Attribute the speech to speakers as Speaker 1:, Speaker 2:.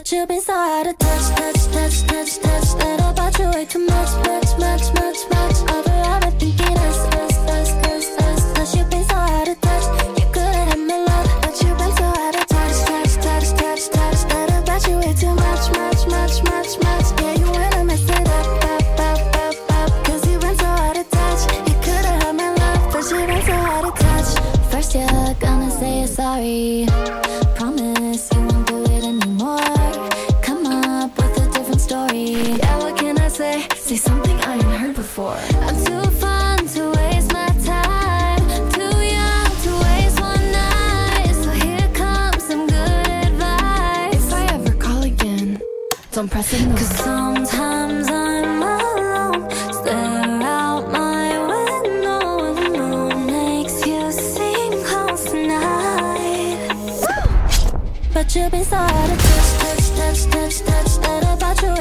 Speaker 1: But you've been so out of touch, touch, touch, touch, touch. That about you way too much, much, much, much, much. Over ever thinking us, us, us, us, us. Cause you've been so out of touch. You could've had my love, but you've been so out of touch, touch, touch, touch, touch. That about you way too much, much, much, much, much. Yeah, you wanna mess it up, up, up, up, up. Cause you've been so out of touch. You could've had my love, but you've been so out of touch. First you're gonna say you're sorry.
Speaker 2: Say? Something I ain't heard before.
Speaker 1: I'm too fun to waste my time. Too young to waste one night. So here comes some good advice.
Speaker 2: If I ever call again, don't press it.
Speaker 1: Cause sometimes I'm alone. Stare out my window. and The moon makes you sing close tonight. But you've been so out of touch, touch, touch, touch, touch. That about you